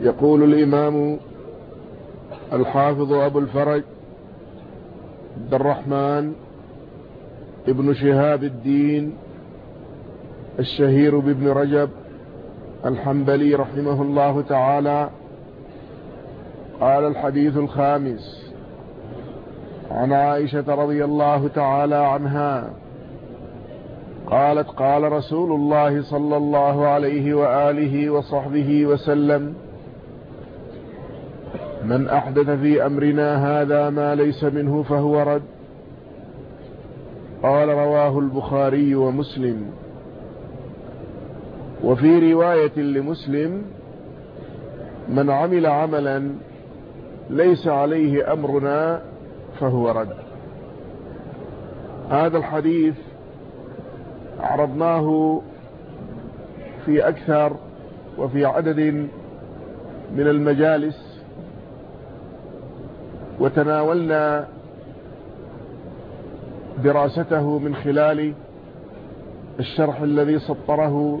يقول الإمام الحافظ أبو الفرج عبد الرحمن ابن شهاب الدين الشهير بابن رجب الحنبلي رحمه الله تعالى قال الحديث الخامس عن عائشة رضي الله تعالى عنها قالت قال رسول الله صلى الله عليه وآله وصحبه وسلم من أحدث في أمرنا هذا ما ليس منه فهو رد. قال رواه البخاري ومسلم. وفي رواية لمسلم من عمل عملا ليس عليه أمرنا فهو رد. هذا الحديث عرضناه في أكثر وفي عدد من المجالس وتناولنا دراسته من خلال الشرح الذي سطره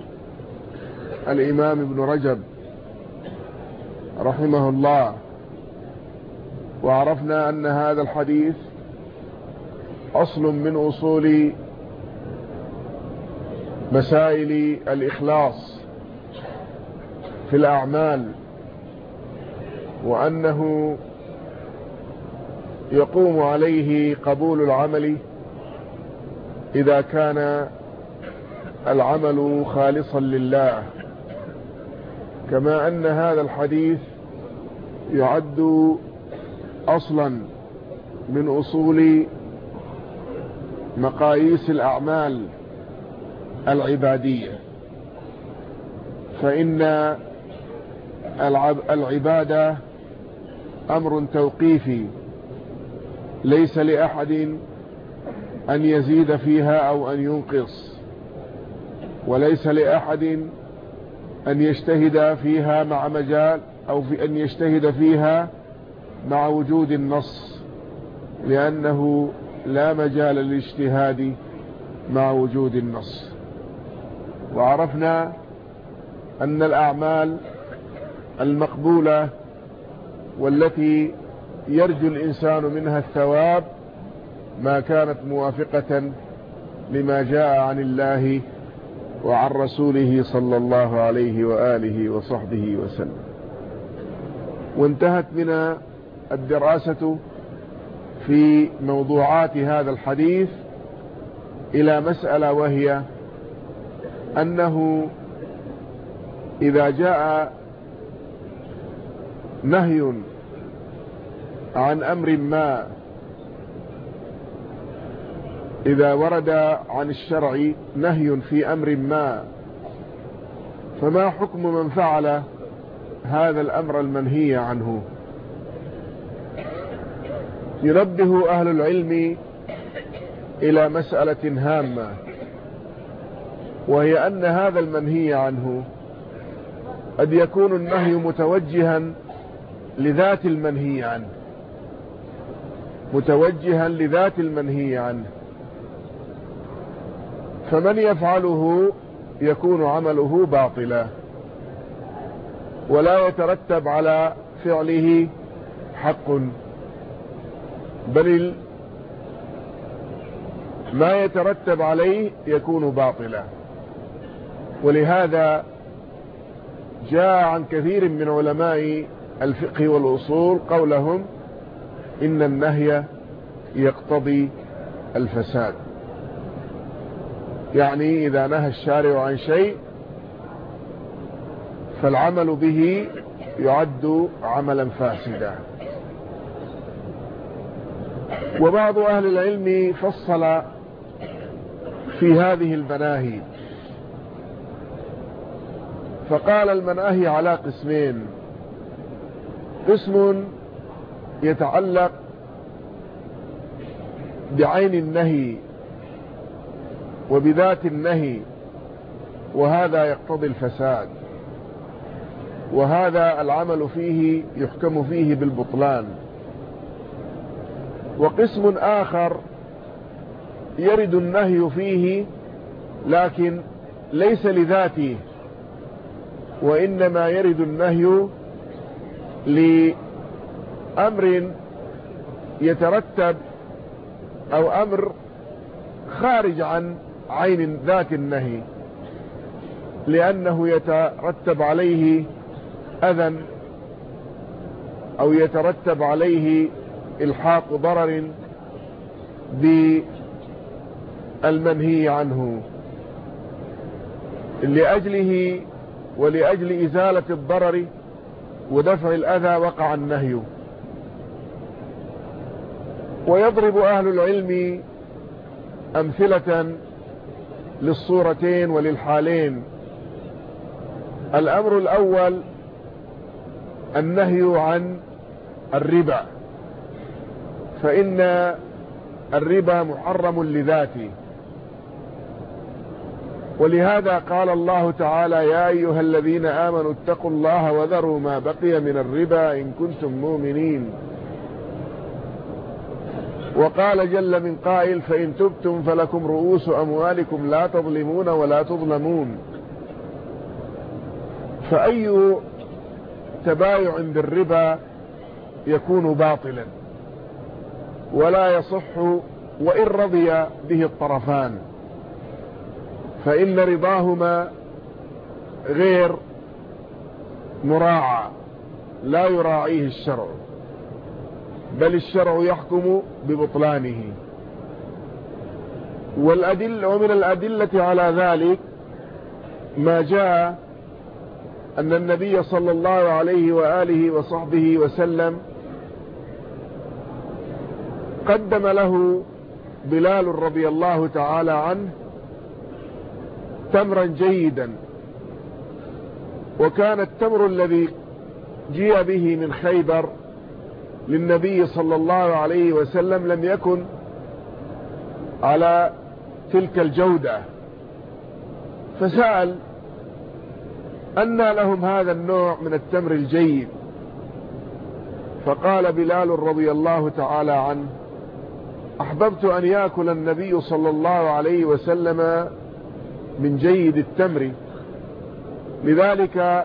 الإمام ابن رجب رحمه الله. وعرفنا أن هذا الحديث أصل من أصول مسائل الإخلاص في الأعمال وأنه يقوم عليه قبول العمل إذا كان العمل خالصا لله. كما أن هذا الحديث يعد أصلا من أصول مقاييس الأعمال العبادية. فإن العبادة أمر توقيفي. ليس لأحد أن يزيد فيها أو أن ينقص وليس لأحد أن يجتهد فيها مع مجال أو في أن يجتهد فيها مع وجود النص لأنه لا مجال للاجتهاد مع وجود النص. وعرفنا أن الأعمال المقبولة والتي يرجو الإنسان منها الثواب ما كانت موافقة لما جاء عن الله وعن رسوله صلى الله عليه وآله وصحبه وسلم. وانتهت بنا الدراسة في موضوعات هذا الحديث إلى مسألة وهي أنه إذا جاء نهي عن أمر ما إذا ورد عن الشرع نهي في أمر ما فما حكم من فعل هذا الأمر المنهي عنه؟ ينبه أهل العلم إلى مسألة هامة وهي أن هذا المنهي عنه قد يكون النهي متوجها لذات المنهي عنه. متوجها لذات المنهي عنه. فمن يفعله يكون عمله باطلا. ولا يترتب على فعله حق. بل ما يترتب عليه يكون باطلا. ولهذا جاء عن كثير من علماء الفقه والأصول قولهم إن النهي يقتضي الفساد. يعني إذا نهى الشارع عن شيء فالعمل به يعد عملا فاسدا. وبعض أهل العلم فصل في هذه المناهي. فقال المناهي على قسمين قسم يتعلق بعين النهي وبذات النهي وهذا يقتضي الفساد. وهذا العمل فيه يحكم فيه بالبطلان. وقسم آخر يرد النهي فيه لكن ليس لذاته وإنما يرد النهي لأمر يترتب أو أمر خارج عن عين ذات النهي لأنه يترتب عليه أذى أو يترتب عليه إلحاق ضرر بالمنهي عنه. لأجله ولأجل إزالة الضرر ودفع الأذى وقع النهي. ويضرب أهل العلم أمثلة للصورتين وللحالين. الأمر الأول النهي عن الربا. فإن الربا محرم لذاته. ولهذا قال الله تعالى يا أيها الذين آمنوا اتقوا الله وذروا ما بقي من الربا إن كنتم مؤمنين. وقال جل من قائل فإن تبتم فلكم رؤوس أموالكم لا تظلمون ولا تظلمون. فأي تبايع بالربا يكون باطلا ولا يصح وإن رضي به الطرفان. فإن رضاهما غير مراعى لا يراعيه الشرع. بل الشرع يحكم ببطلانه. والأدل ومن الأدلة على ذلك ما جاء أن النبي صلى الله عليه وآله وصحبه وسلم قدم له بلال رضي الله تعالى عنه تمرا جيدا وكان التمر الذي جيء به من خيبر للنبي صلى الله عليه وسلم لم يكن على تلك الجودة. فسأل أن لهم هذا النوع من التمر الجيد. فقال بلال رضي الله تعالى عنه أحببت أن يأكل النبي صلى الله عليه وسلم من جيد التمر. لذلك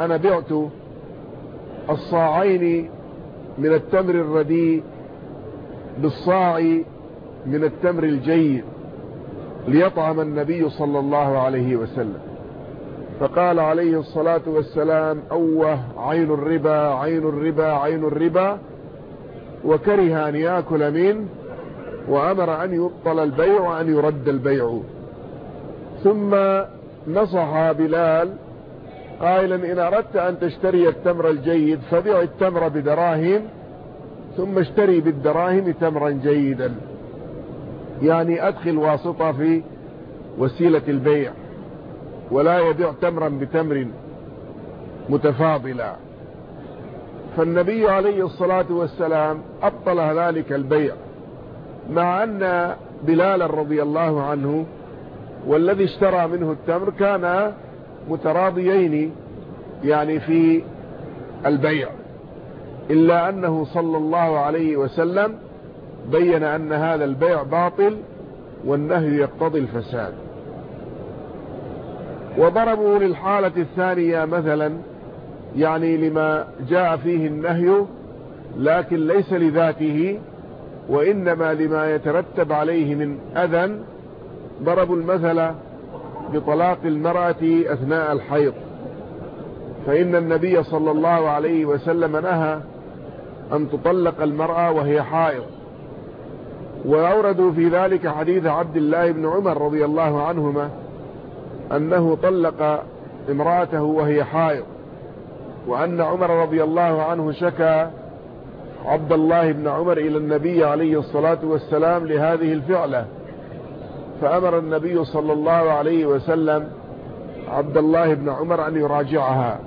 أنا بعت الصاعين من التمر الرديء بالصاع من التمر الجيد ليطعم النبي صلى الله عليه وسلم. فقال عليه الصلاة والسلام أوه عين الربا عين الربا عين الربا. وكره أن يأكل منه وأمر أن يبطل البيع وأن يرد البيع. ثم نصح بلال قائلا إن أردت أن تشتري التمر الجيد فبيع التمر بدراهم ثم اشتري بالدراهم تمرا جيدا. يعني أدخل واسطة في وسيلة البيع ولا يبيع تمرا بتمر متفاضلا فالنبي عليه الصلاة والسلام أبطل ذلك البيع مع أن بلال رضي الله عنه والذي اشترى منه التمر كان متراضيين يعني في البيع إلا أنه صلى الله عليه وسلم بين أن هذا البيع باطل والنهي يقتضي الفساد. وضربوا للحالة الثانية مثلا يعني لما جاء فيه النهي لكن ليس لذاته وإنما لما يترتب عليه من أذى ضربوا المثل بطلاق المرأة أثناء الحيض. فإن النبي صلى الله عليه وسلم نهى أن تطلق المرأة وهي حائض. وأوردوا في ذلك حديث عبد الله بن عمر رضي الله عنهما أنه طلق امرأته وهي حائض. وأن عمر رضي الله عنه شكى عبد الله بن عمر إلى النبي عليه الصلاة والسلام لهذه الفعلة. فأمر النبي صلى الله عليه وسلم عبد الله بن عمر أن يراجعها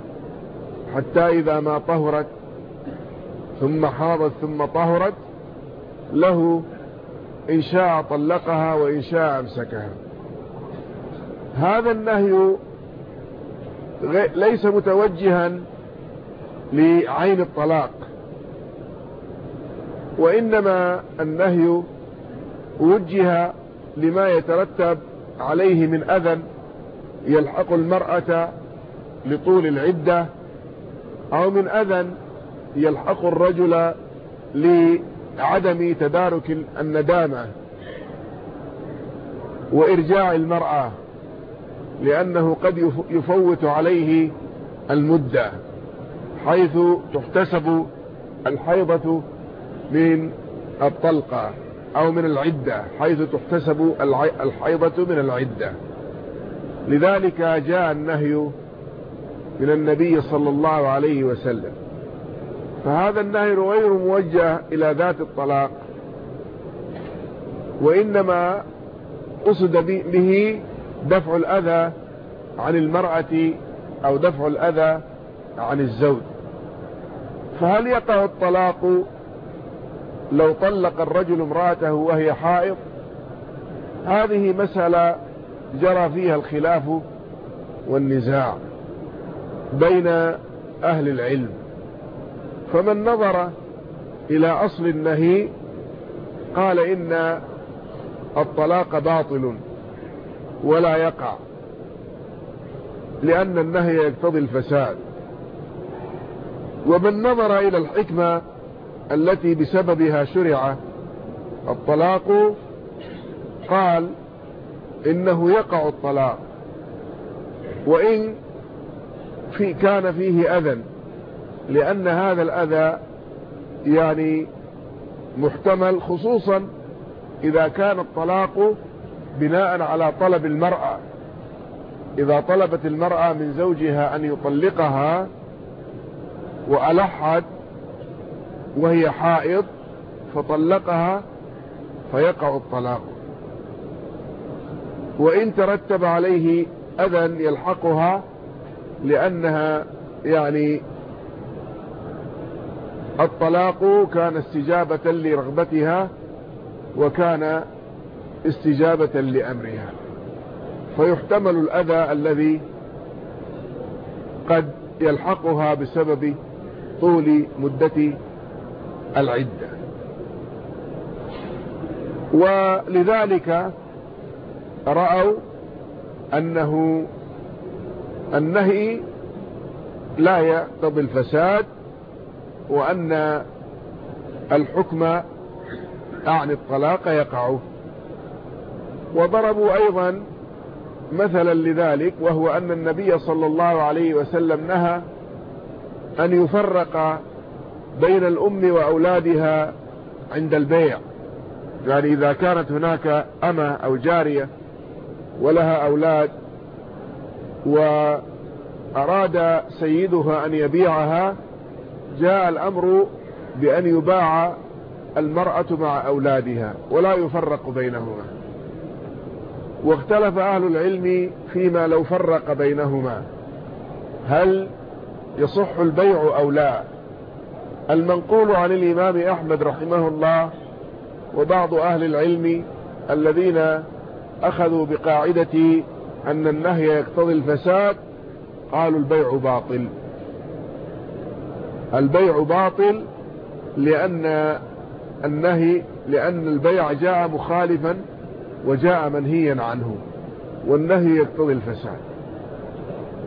حتى إذا ما طهرت ثم حاضت ثم طهرت له إن شاء طلقها وإن شاء أمسكها. هذا النهي ليس متوجها لعين الطلاق وإنما النهي وجه لما يترتب عليه من أذى يلحق المرأة لطول العدة أو من أذى يلحق الرجل لعدم تدارك الندامة وإرجاع المرأة لأنه قد يفوت عليه المدة حيث تحتسب الحيضة من الطلقة. أو من العدة حيث تحتسب الحيضة من العدة. لذلك جاء النهي من النبي صلى الله عليه وسلم. فهذا النهي غير موجه إلى ذات الطلاق وإنما قصد به دفع الأذى عن المرأة أو دفع الأذى عن الزوج. فهل يقع الطلاق لو طلق الرجل امرأته وهي حائض هذه مسألة جرى فيها الخلاف والنزاع بين أهل العلم. فمن نظر إلى أصل النهي قال إن الطلاق باطل ولا يقع لأن النهي يقتضي الفساد. ومن نظر إلى الحكمة التي بسببها شرع الطلاق قال إنه يقع الطلاق وإن في كان فيه أذى لأن هذا الأذى يعني محتمل خصوصا إذا كان الطلاق بناء على طلب المرأة. إذا طلبت المرأة من زوجها أن يطلقها وألحت وهي حائض فطلقها فيقع الطلاق. وإن ترتب عليه أذى يلحقها لأنها يعني الطلاق كان استجابة لرغبتها وكان استجابة لأمرها. فيحتمل الأذى الذي قد يلحقها بسبب طول مدة العدة. ولذلك رأوا أنه النهي لا يقتضي الفساد وأن الحكم عن الطلاق يقع وضربوا أيضا مثلا لذلك وهو أن النبي صلى الله عليه وسلم نهى أن يفرق بين الأم وأولادها عند البيع. يعني إذا كانت هناك أمة أو جارية ولها أولاد وأراد سيدها أن يبيعها جاء الأمر بأن يباع المرأة مع أولادها ولا يفرق بينهما. واختلف أهل العلم فيما لو فرق بينهما. هل يصح البيع أو لا؟ المنقول عن الإمام أحمد رحمه الله وبعض أهل العلم الذين أخذوا بقاعدة أن النهي يقتضي الفساد قالوا البيع باطل. البيع باطل لأن النهي لأن البيع جاء مخالفا وجاء منهيا عنه والنهي يقتضي الفساد.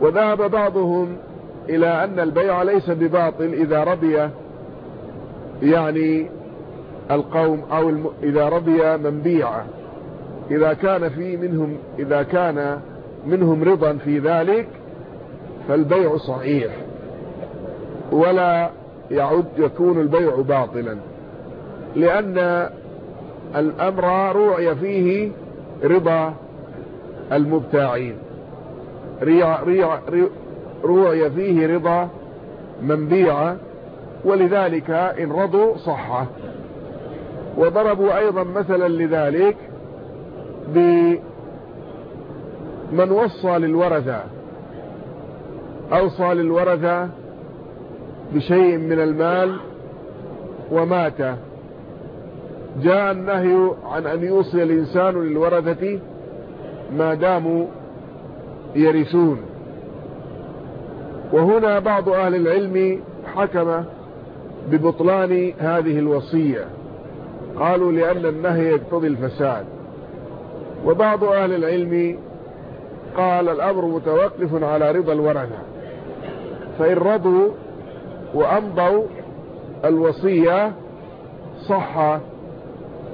وذهب بعضهم إلى أن البيع ليس بباطل إذا رضي يعني القوم أو الم... إذا رضي من بيع إذا كان في منهم إذا كان منهم رضا في ذلك فالبيع صحيح. ولا يعد يكون البيع باطلا. لأن الأمر روعي فيه رضا المبتاعين. روعي فيه رضا من بيع ولذلك إن رضوا صح. وضربوا أيضا مثلا لذلك بمن وصى للورثة. أوصى للورثة بشيء من المال ومات. جاء النهي عن أن يوصي الإنسان للورثة ما داموا يرثون. وهنا بعض أهل العلم حكم ببطلان هذه الوصية. قالوا لأن النهي يقتضي الفساد. وبعض أهل العلم قال الأمر متوقف على رضا الورثة. فإن رضوا وأمضوا الوصية صح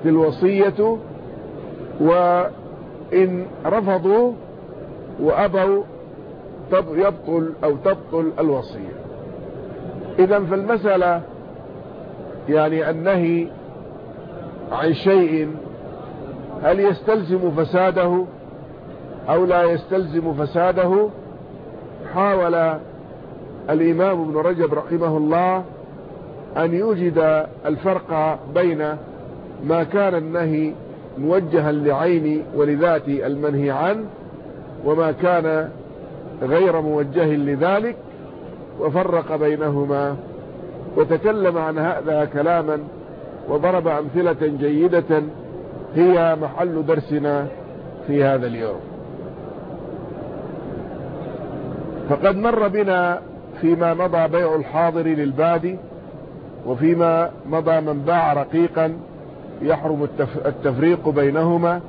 في الوصية وإن رفضوا وأبوا يبطل أو تبطل الوصية. إذا فالمسألة يعني النهي عن شيء هل يستلزم فساده أو لا يستلزم فساده؟ حاول الإمام ابن رجب رحمه الله أن يوجد الفرق بين ما كان النهي موجها لعين ولذات المنهي عنه وما كان غير موجه لذلك وفرق بينهما. وتكلم عن هذا كلاما وضرب أمثلة جيدة هي محل درسنا في هذا اليوم. فقد مر بنا فيما مضى بيع الحاضر للبادي وفيما مضى من باع رقيقا يحرم التفريق بينهما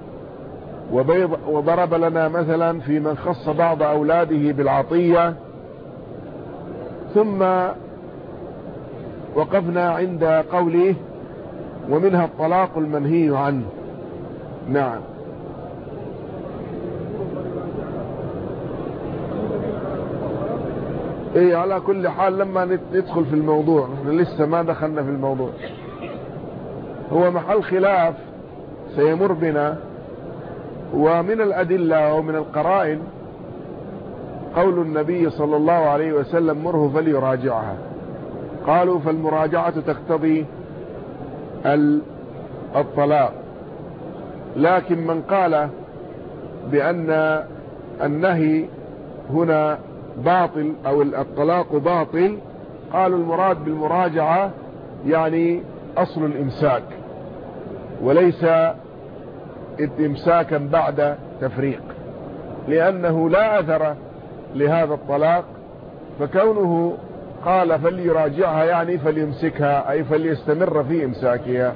وضرب لنا مثلا في من خص بعض أولاده بالعطية. ثم وقفنا عند قوله ومنها الطلاق المنهي عنه نعم. إيه على كل حال لما ندخل في الموضوع نحن لسه ما دخلنا في الموضوع. هو محل خلاف سيمر بنا ومن الأدلة ومن القرائن قول النبي صلى الله عليه وسلم مره فليراجعها. قالوا فالمراجعة تقتضي الطلاق. لكن من قال بأن النهي هنا باطل أو الطلاق باطل قالوا المراد بالمراجعة يعني أصل الإمساك وليس امساكا بعد تفريق. لأنه لا أثر لهذا الطلاق فكونه قال فليراجعها يعني فليمسكها أي فليستمر في إمساكها.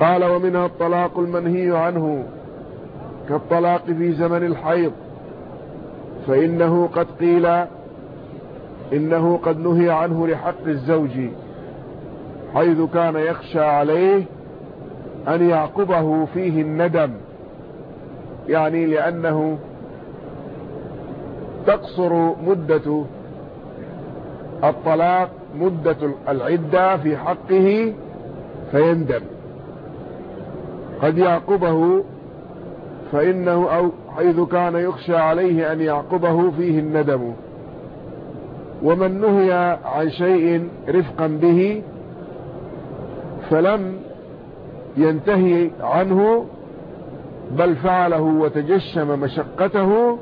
قال ومنها الطلاق المنهي عنه كالطلاق في زمن الحيض. فإنه قد قيل إنه قد نهي عنه لحق الزوج حيث كان يخشى عليه أن يعقبه فيه الندم. يعني لأنه تقصر مدة الطلاق مدة العدة في حقه فيندم. قد يعقبه فإنه أو حيث كان يخشى عليه أن يعقبه فيه الندم. ومن نهي عن شيء رفقا به فلم ينتهي عنه بل فعله وتجشم مشقته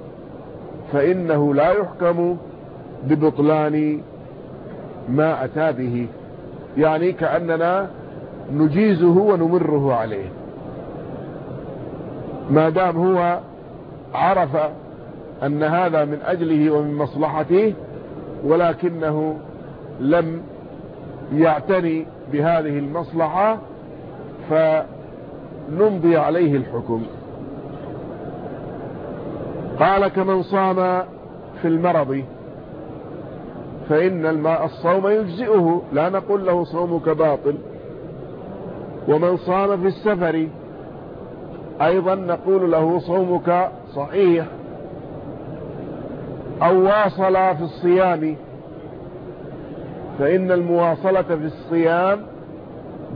فإنه لا يحكم ببطلان ما أتى به. يعني كأننا نجيزه ونمره عليه. ما دام هو عرف أن هذا من أجله ومن مصلحته ولكنه لم يعتني بهذه المصلحة فنمضي عليه الحكم. قال كمن صام في المرض فإن الماء الصوم يجزئه. لا نقول له صومك باطل. ومن صام في السفر أيضا نقول له صومك صحيح. أو واصل في الصيام. فإن المواصلة في الصيام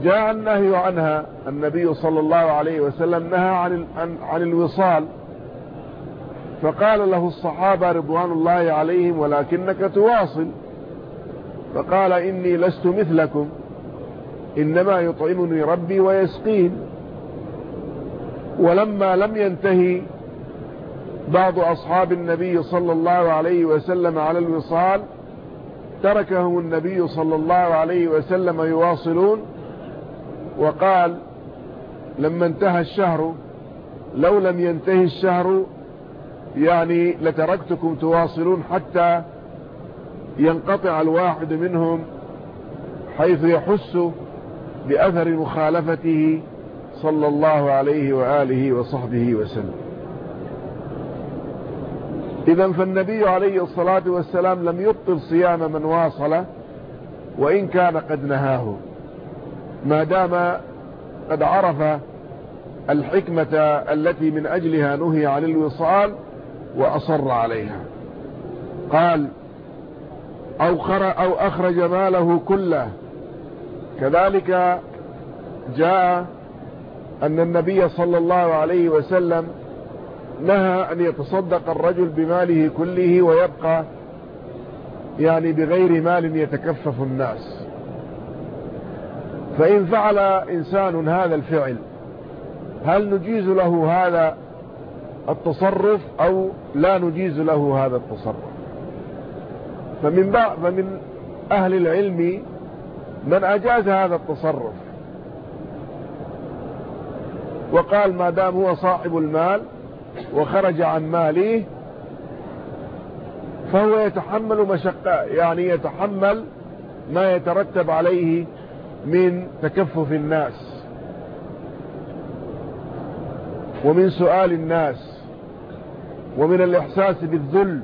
جاء النهي عنها. النبي صلى الله عليه وسلم نهى عن, عن, الوصال. فقال له الصحابة رضوان الله عليهم ولكنك تواصل. فقال إني لست مثلكم إنما يطعمني ربي ويسقين. ولما لم ينتهي بعض أصحاب النبي صلى الله عليه وسلم على الوصال تركهم النبي صلى الله عليه وسلم يواصلون وقال لما انتهى الشهر لو لم ينتهي الشهر يعني لتركتكم تواصلون حتى ينقطع الواحد منهم حيث يحس بأثر مخالفته صلى الله عليه وآله وصحبه وسلم. إذا فالنبي عليه الصلاة والسلام لم يبطل صيام من واصل وإن كان قد نهاه. ما دام قد عرف الحكمة التي من أجلها نهي عن الوصال وأصر عليها. قال أو, أو أخرج ماله كله. كذلك جاء أن النبي صلى الله عليه وسلم نهى أن يتصدق الرجل بماله كله ويبقى يعني بغير مال يتكفف الناس. فإن فعل إنسان هذا الفعل هل نجيز له هذا التصرف أو لا نجيز له هذا التصرف؟ فمن, فمن أهل العلم من أجاز هذا التصرف. وقال ما دام هو صاحب المال وخرج عن ماله فهو يتحمل مشقة يعني يتحمل ما يترتب عليه من تكفف الناس ومن سؤال الناس ومن الإحساس بالذل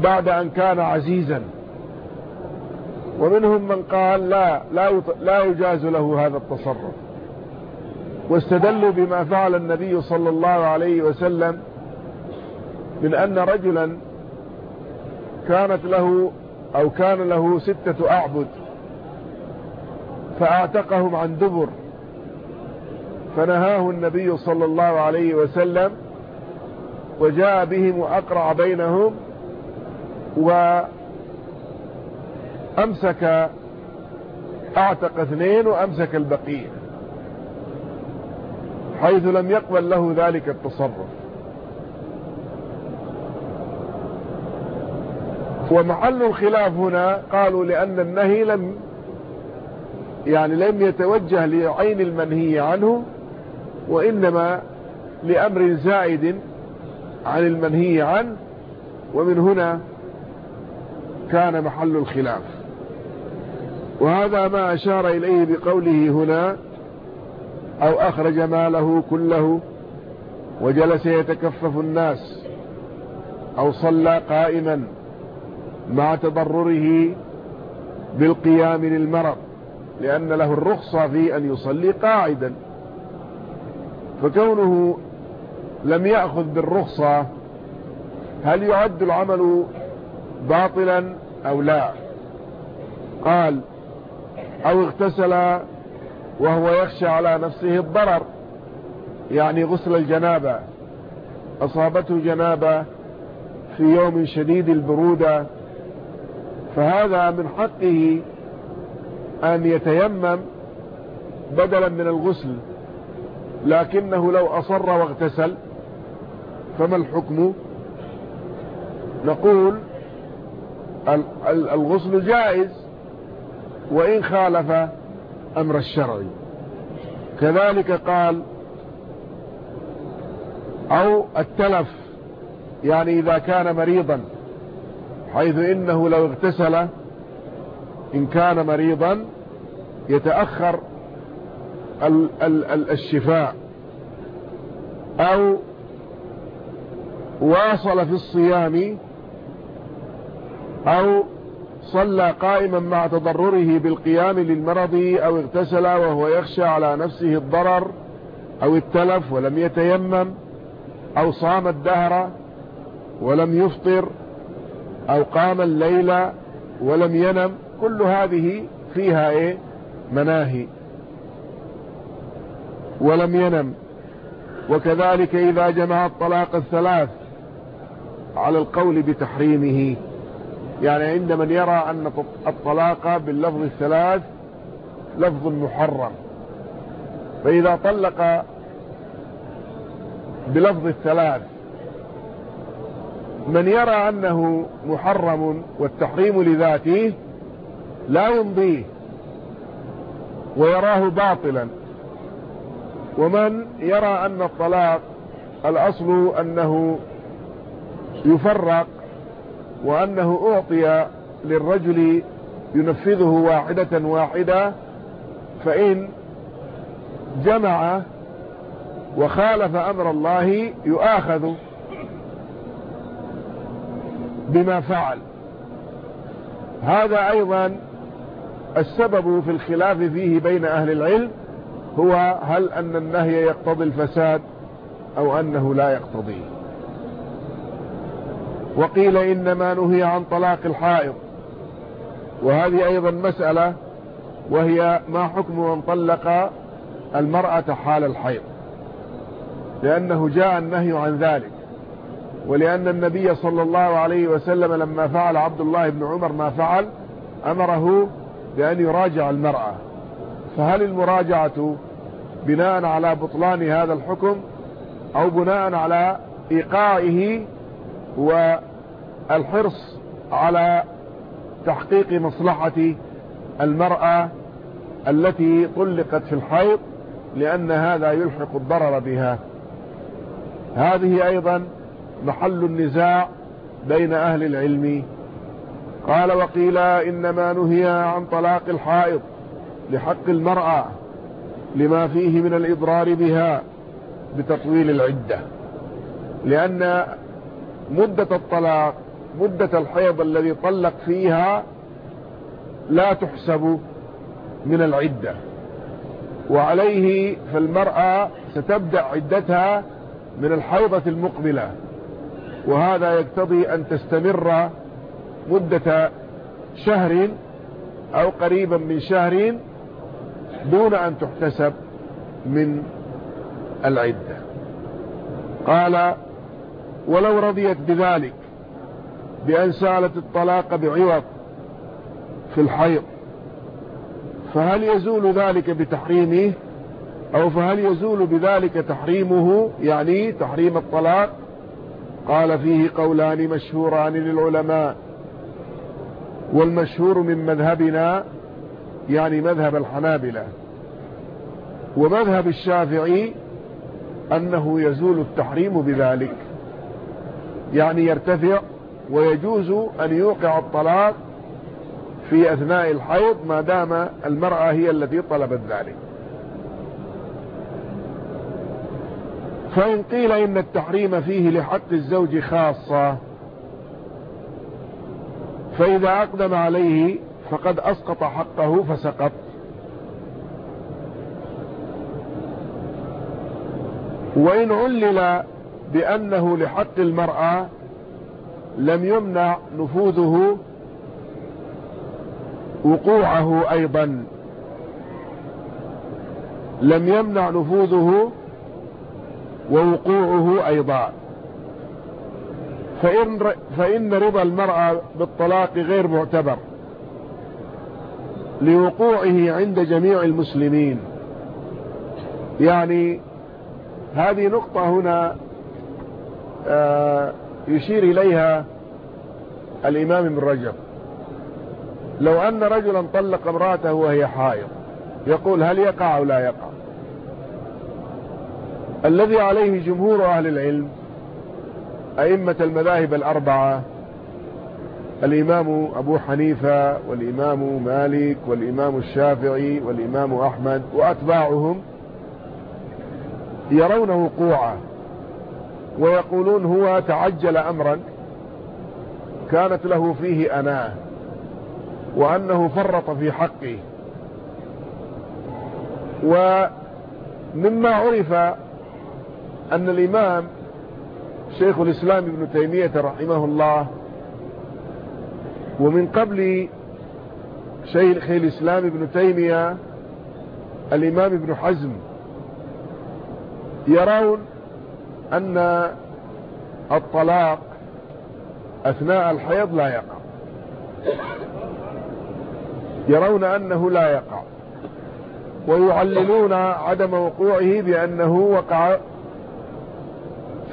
بعد أن كان عزيزا. ومنهم من قال لا لا لا يجاز له هذا التصرف. واستدلوا بما فعل النبي صلى الله عليه وسلم من أن رجلا كانت له أو كان له ستة أعبد فأعتقهم عن دبر. فنهاه النبي صلى الله عليه وسلم وجاء بهم وأقرع بينهم وأمسك أعتق اثنين وأمسك البقية حيث لم يقبل له ذلك التصرف. ومحل الخلاف هنا قالوا لأن النهي لم يعني لم يتوجه لعين المنهي عنه وإنما لأمر زائد عن المنهي عنه ومن هنا كان محل الخلاف. وهذا ما أشار إليه بقوله هنا أو أخرج ماله كله وجلس يتكفف الناس أو صلى قائما مع تضرره بالقيام للمرض لأن له الرخصة في أن يصلي قاعدا. فكونه لم يأخذ بالرخصة هل يعد العمل باطلا أو لا. قال أو اغتسل وهو يخشى على نفسه الضرر يعني غسل الجنابة. أصابته جنابة في يوم شديد البرودة فهذا من حقه أن يتيمم بدلا من الغسل. لكنه لو أصر واغتسل فما الحكم؟ نقول الغسل جائز وإن خالف أمر الشرع كذلك قال أو التلف يعني إذا كان مريضا حيث إنه لو اغتسل إن كان مريضا يتأخر ال ال ال الشفاء. أو واصل في الصيام أو صلى قائما مع تضرره بالقيام للمرض أو اغتسل وهو يخشى على نفسه الضرر أو التلف ولم يتيمم أو صام الدهر ولم يفطر أو قام الليل ولم ينم كل هذه فيها إيه؟ مناهي. ولم ينم. وكذلك إذا جمع الطلاق الثلاث على القول بتحريمه. يعني عند من يرى أن الطلاق باللفظ الثلاث لفظ محرم فإذا طلق بلفظ الثلاث من يرى أنه محرم والتحريم لذاته لا يمضيه ويراه باطلا. ومن يرى أن الطلاق الأصل أنه يفرق وأنه أعطي للرجل ينفذه واحدة واحدة فإن جمع وخالف أمر الله يؤاخذ بما فعل. هذا أيضا السبب في الخلاف فيه بين أهل العلم هو هل أن النهي يقتضي الفساد أو أنه لا يقتضيه. وقيل إنما نهي عن طلاق الحائض. وهذه أيضا مسألة وهي ما حكم من طلق المرأة حال الحيض. لأنه جاء النهي عن ذلك. ولأن النبي صلى الله عليه وسلم لما فعل عبد الله بن عمر ما فعل أمره بأن يراجع المرأة. فهل المراجعة بناء على بطلان هذا الحكم أو بناء على إيقاعه والحرص على تحقيق مصلحة المرأة التي طلقت في الحيض لأن هذا يلحق الضرر بها. هذه أيضا محل النزاع بين أهل العلم. قال وقيل إنما نهي عن طلاق الحائض لحق المرأة لما فيه من الإضرار بها بتطويل العدة لأن مدة الطلاق مدة الحيض الذي طلق فيها لا تحسب من العدة. وعليه فالمرأة ستبدأ عدتها من الحيضة المقبلة. وهذا يقتضي أن تستمر مدة شهر أو قريبا من شهر دون أن تحتسب من العدة. قال ولو رضيت بذلك بأن سالت الطلاق بعوض في الحيض فهل يزول ذلك بتحريمه؟ أو فهل يزول بذلك تحريمه؟ يعني تحريم الطلاق؟ قال فيه قولان مشهوران للعلماء والمشهور من مذهبنا يعني مذهب الحنابلة ومذهب الشافعي أنه يزول التحريم بذلك. يعني يرتفع ويجوز أن يوقع الطلاق في أثناء الحيض ما دام المرأة هي التي طلبت ذلك. فإن قيل إن التحريم فيه لحق الزوج خاصة فإذا أقدم عليه فقد أسقط حقه فسقط. وإن علل بأنه لحق المرأة لم يمنع نفوذه وقوعه أيضا. لم يمنع نفوذه ووقوعه أيضا. فإن, فإن رضا المرأة بالطلاق غير معتبر لوقوعه عند جميع المسلمين. يعني هذه نقطة هنا يشير إليها الإمام ابن رجب. لو أن رجلا طلق امرأته وهي حائض يقول هل يقع أو لا يقع؟ الذي عليه جمهور أهل العلم أئمة المذاهب الأربعة الإمام أبو حنيفة والإمام مالك والإمام الشافعي والإمام أحمد وأتباعهم يرون وقوعه ويقولون هو تعجل أمرا كانت له فيه أناه وأنه فرط في حقه. ومما عرف أن الإمام شيخ الإسلام ابن تيمية رحمه الله ومن قبل شيخ الإسلام ابن تيمية الإمام ابن حزم يرون أن الطلاق أثناء الحيض لا يقع. يرون أنه لا يقع. ويعللون عدم وقوعه بأنه وقع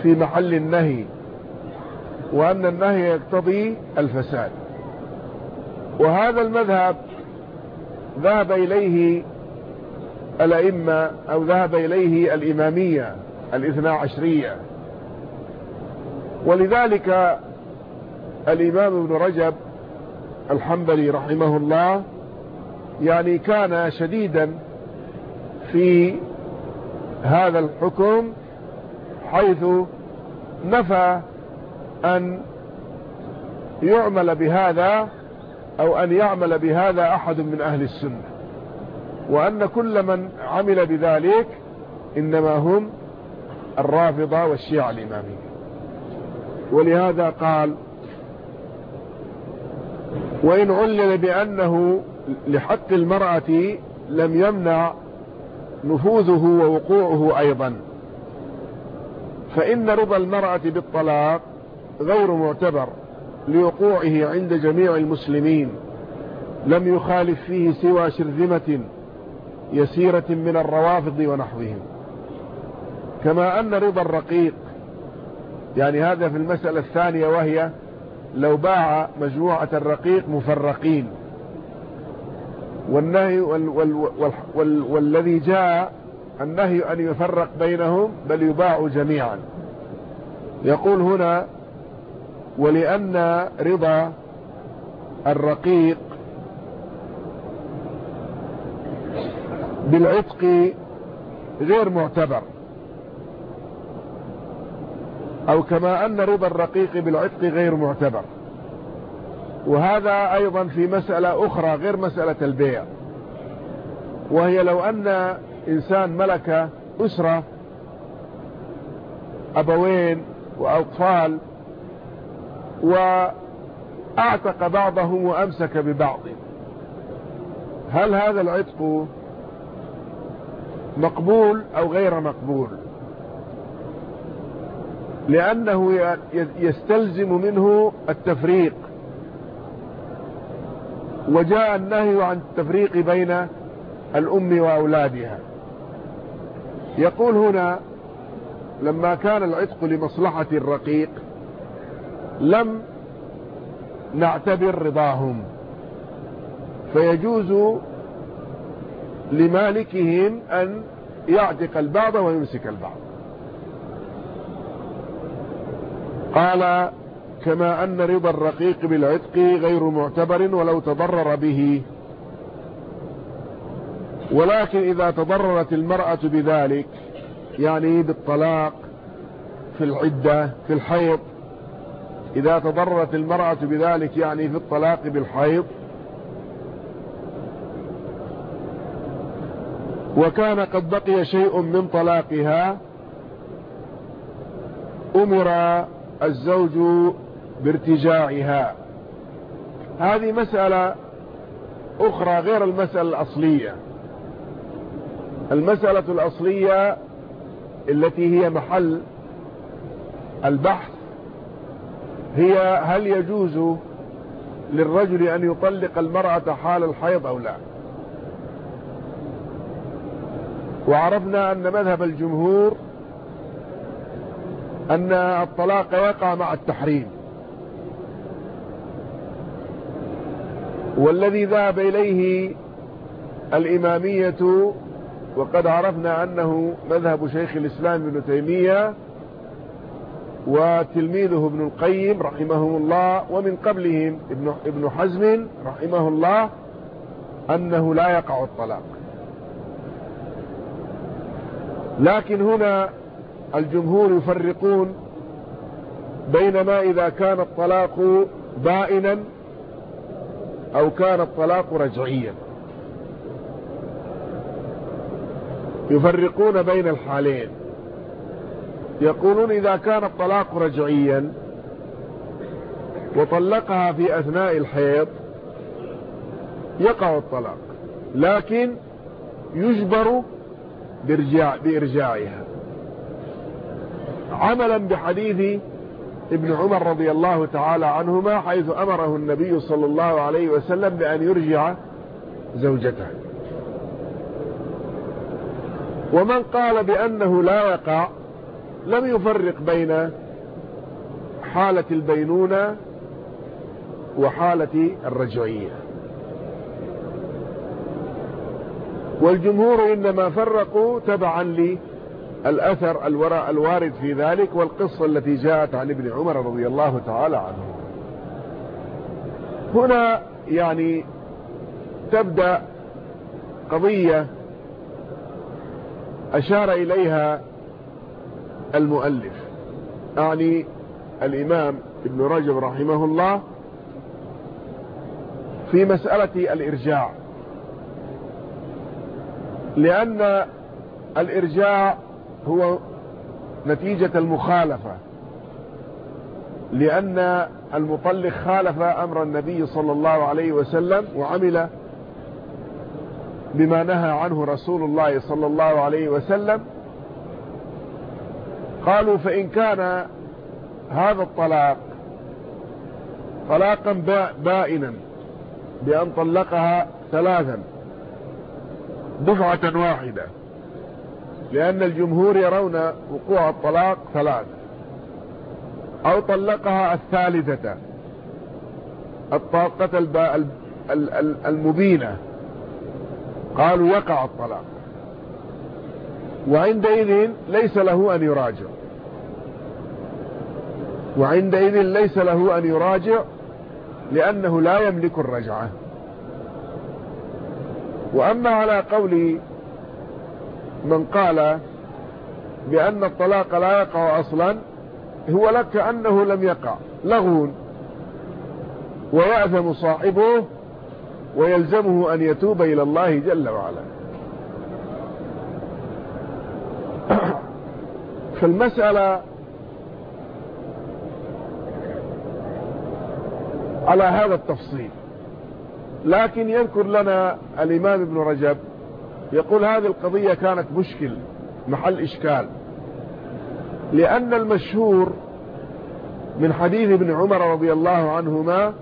في محل النهي وأن النهي يقتضي الفساد. وهذا المذهب ذهب إليه الأئمة أو ذهب إليه الإمامية الاثنى عشرية. ولذلك الإمام ابن رجب الحنبلي رحمه الله يعني كان شديدا في هذا الحكم حيث نفى أن يعمل بهذا أو أن يعمل بهذا أحد من أهل السنة وأن كل من عمل بذلك إنما هم الرافضة والشيعة الإمامية. ولهذا قال وإن علل بأنه لحق المرأة لم يمنع نفوذه ووقوعه أيضا فإن رضا المرأة بالطلاق غير معتبر لوقوعه عند جميع المسلمين لم يخالف فيه سوى شرذمة يسيرة من الروافض ونحوهم. كما أن رضا الرقيق يعني هذا في المسألة الثانية وهي لو باع مجموعة الرقيق مفرقين. والنهي وال وال وال وال والذي جاء النهي أن يفرق بينهم بل يباع جميعا. يقول هنا ولأن رضا الرقيق بالعتق غير معتبر. أو كما أن رضا الرقيق بالعتق غير معتبر. وهذا أيضا في مسألة أخرى غير مسألة البيع. وهي لو أن إنسان ملك أسرة أبوين وأطفال وأعتق بعضهم وأمسك ببعض. هل هذا العتق مقبول أو غير مقبول؟ لأنه يستلزم منه التفريق. وجاء النهي عن التفريق بين الأم وأولادها. يقول هنا لما كان العتق لمصلحة الرقيق لم نعتبر رضاهم. فيجوز لمالكهم أن يعتق البعض ويمسك البعض. قال كما أن رضا الرقيق بالعتق غير معتبر ولو تضرر به. ولكن إذا تضررت المرأة بذلك يعني بالطلاق في العدة في الحيض إذا تضررت المرأة بذلك يعني في الطلاق بالحيض. وكان قد بقي شيء من طلاقها أمر الزوج بارتجاعها. هذه مسألة أخرى غير المسألة الأصلية. المسألة الأصلية التي هي محل البحث هي هل يجوز للرجل أن يطلق المرأة حال الحيض أو لا؟ وعرفنا أن مذهب الجمهور أن الطلاق يقع مع التحريم. والذي ذهب إليه الإمامية وقد عرفنا أنه مذهب شيخ الإسلام ابن تيمية وتلميذه ابن القيم رحمه الله ومن قبلهم ابن, ابن حزم رحمه الله أنه لا يقع الطلاق. لكن هنا الجمهور يفرقون بينما إذا كان الطلاق بائنا أو كان الطلاق رجعيا. يفرقون بين الحالين. يقولون إذا كان الطلاق رجعيا وطلقها في أثناء الحيض يقع الطلاق لكن يجبر بإرجاع بإرجاعها. عملا بحديث ابن عمر رضي الله تعالى عنهما حيث أمره النبي صلى الله عليه وسلم بأن يرجع زوجته. ومن قال بأنه لا يقع لم يفرق بين حالة البينونة وحالة الرجعية. والجمهور إنما فرقوا تبعا للأثر الوارد في ذلك والقصة التي جاءت عن ابن عمر رضي الله تعالى عنه. هنا يعني تبدأ قضية أشار إليها المؤلف. أعني الإمام ابن رجب رحمه الله في مسألة الإرجاع. لأن الإرجاع هو نتيجة المخالفة لأن المطلق خالف أمر النبي صلى الله عليه وسلم وعمل بما نهى عنه رسول الله صلى الله عليه وسلم. قالوا فإن كان هذا الطلاق طلاقا بائنا بأن طلقها ثلاثا دفعة واحدة. لأن الجمهور يرون وقوع الطلاق ثلاث. أو طلقها الثالثة. الطاقة المبينة. قالوا يقع الطلاق. وعندئذ ليس له أن يراجع. وعندئذ ليس له أن يراجع لأنه لا يملك الرجعة. وأما على قول من قال بأن الطلاق لا يقع أصلا هو لك أنه لم يقع. لغون ويأثم صاحبه ويلزمه أن يتوب إلى الله جل وعلا. فالمسألة على هذا التفصيل لكن يذكر لنا الإمام ابن رجب يقول هذه القضية كانت مشكل محل إشكال. لأن المشهور من حديث ابن عمر رضي الله عنهما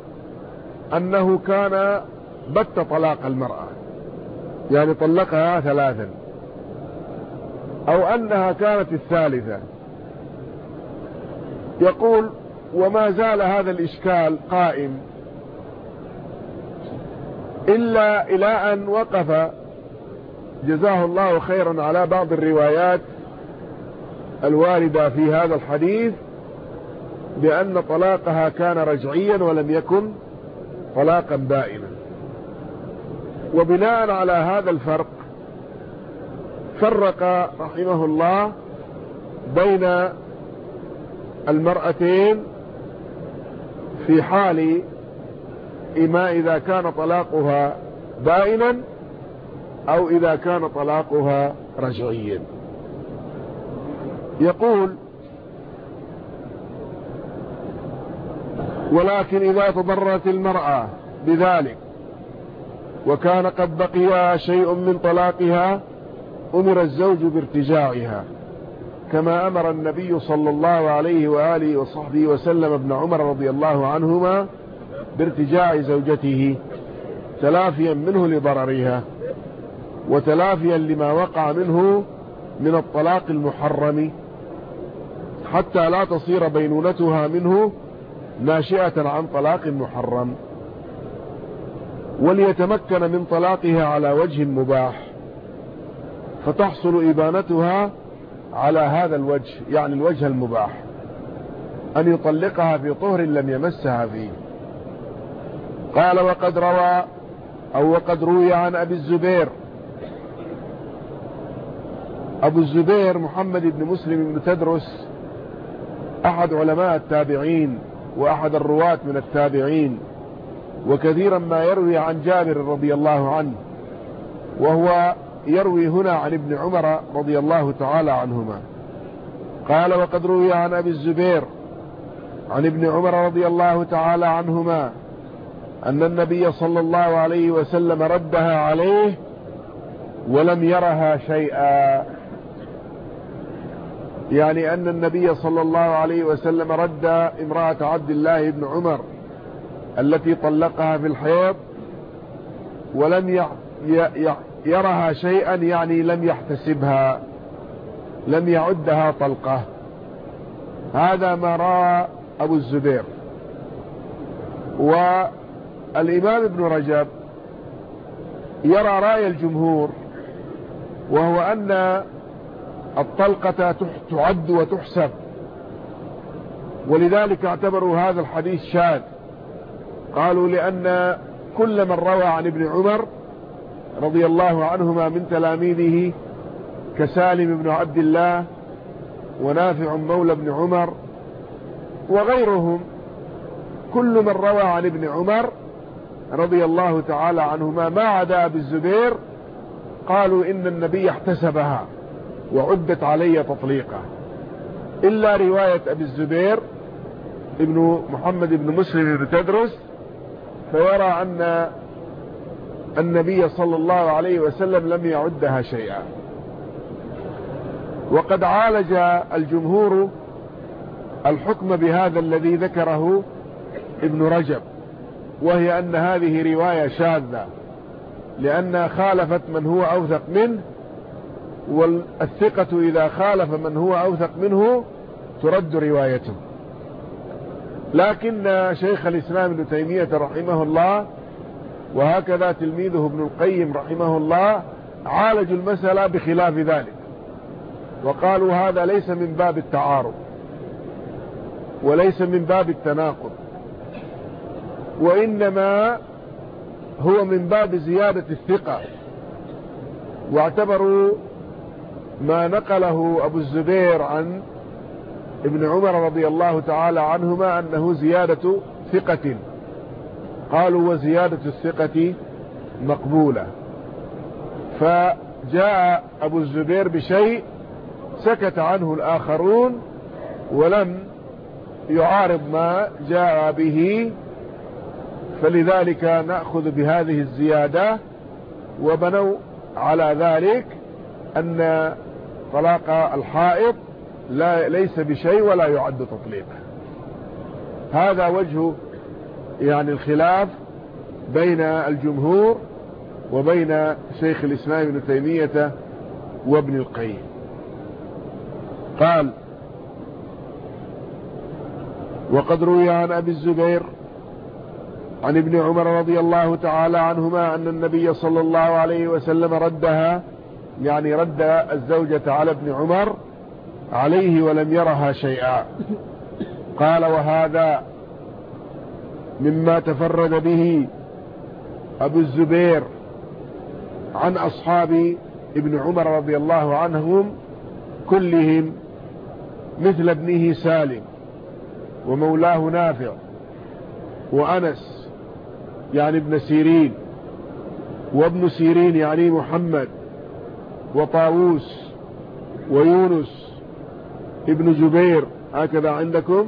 أنه كان بت طلاق المرأة يعني طلقها ثلاثا أو أنها كانت الثالثة. يقول وما زال هذا الإشكال قائم إلا إلى أن وقف جزاه الله خيرا على بعض الروايات الواردة في هذا الحديث بأن طلاقها كان رجعيا ولم يكن طلاقا بائنا. وبناء على هذا الفرق فرق رحمه الله بين المرأتين في حال إما إذا كان طلاقها بائنا أو إذا كان طلاقها رجعيا. يقول ولكن إذا تضررت المرأة بذلك وكان قد بقي شيء من طلاقها أمر الزوج بارتجاعها. كما أمر النبي صلى الله عليه وآله وصحبه وسلم ابن عمر رضي الله عنهما بارتجاع زوجته تلافيا منه لضررها. وتلافيا لما وقع منه من الطلاق المحرم حتى لا تصير بينونتها منه ناشئة عن طلاق محرم. وليتمكن من طلاقها على وجه مباح فتحصل إبانتها على هذا الوجه يعني الوجه المباح أن يطلقها في طهر لم يمسها فيه. قال وقد روى أو وقد روي عن أبي الزبير أبو الزبير محمد بن مسلم بن تدرس أحد علماء التابعين وأحد الرواة من التابعين وكثيرا ما يروي عن جابر رضي الله عنه وهو يروي هنا عن ابن عمر رضي الله تعالى عنهما. قال وقد روي عن أبي الزبير عن ابن عمر رضي الله تعالى عنهما أن النبي صلى الله عليه وسلم ردها عليه ولم يرها شيئا. يعني أن النبي صلى الله عليه وسلم رد امرأة عبد الله بن عمر التي طلقها في الحيض ولم يرها شيئا يعني لم يحتسبها لم يعدها طلقة. هذا ما رأى أبو الزبير. والإمام ابن رجب يرى رأي الجمهور وهو أن الطلقة تعد وتحسب. ولذلك اعتبروا هذا الحديث شاذ. قالوا لأن كل من روى عن ابن عمر رضي الله عنهما من تلاميذه كسالم بن عبد الله ونافع مولى بن عمر وغيرهم كل من روى عن ابن عمر رضي الله تعالى عنهما ما عدا أبي الزبير قالوا إن النبي احتسبها. وعدت علي تطليقة إلا رواية أبي الزبير ابن محمد بن مسلم بن تدرس فيرى أن النبي صلى الله عليه وسلم لم يعدها شيئا. وقد عالج الجمهور الحكم بهذا الذي ذكره ابن رجب وهي أن هذه رواية شاذة لأنها خالفت من هو أوثق منه والثقة إذا خالف من هو أوثق منه ترد روايته. لكن شيخ الإسلام ابن تيمية رحمه الله وهكذا تلميذه ابن القيم رحمه الله عالجوا المسألة بخلاف ذلك. وقالوا هذا ليس من باب التعارض وليس من باب التناقض وإنما هو من باب زيادة الثقة. واعتبروا ما نقله أبو الزبير عن ابن عمر رضي الله تعالى عنهما أنه زيادة ثقة. قالوا وزيادة الثقة مقبولة. فجاء أبو الزبير بشيء سكت عنه الآخرون ولم يعارض ما جاء به. فلذلك نأخذ بهذه الزيادة وبنوا على ذلك أن طلاق الحائط لا ليس بشيء ولا يعد تطليقا. هذا وجه يعني الخلاف بين الجمهور وبين شيخ الإسلام ابن تيمية وابن القيم. قال وقد روي عن أبي الزبير عن ابن عمر رضي الله تعالى عنهما أن النبي صلى الله عليه وسلم ردها يعني رد الزوجة على ابن عمر عليه ولم يرها شيئا. قال وهذا مما تفرد به أبو الزبير عن أصحاب ابن عمر رضي الله عنهم كلهم مثل ابنه سالم ومولاه نافع وأنس يعني ابن سيرين وابن سيرين يعني محمد وطاووس ويونس ابن جبير هكذا عندكم؟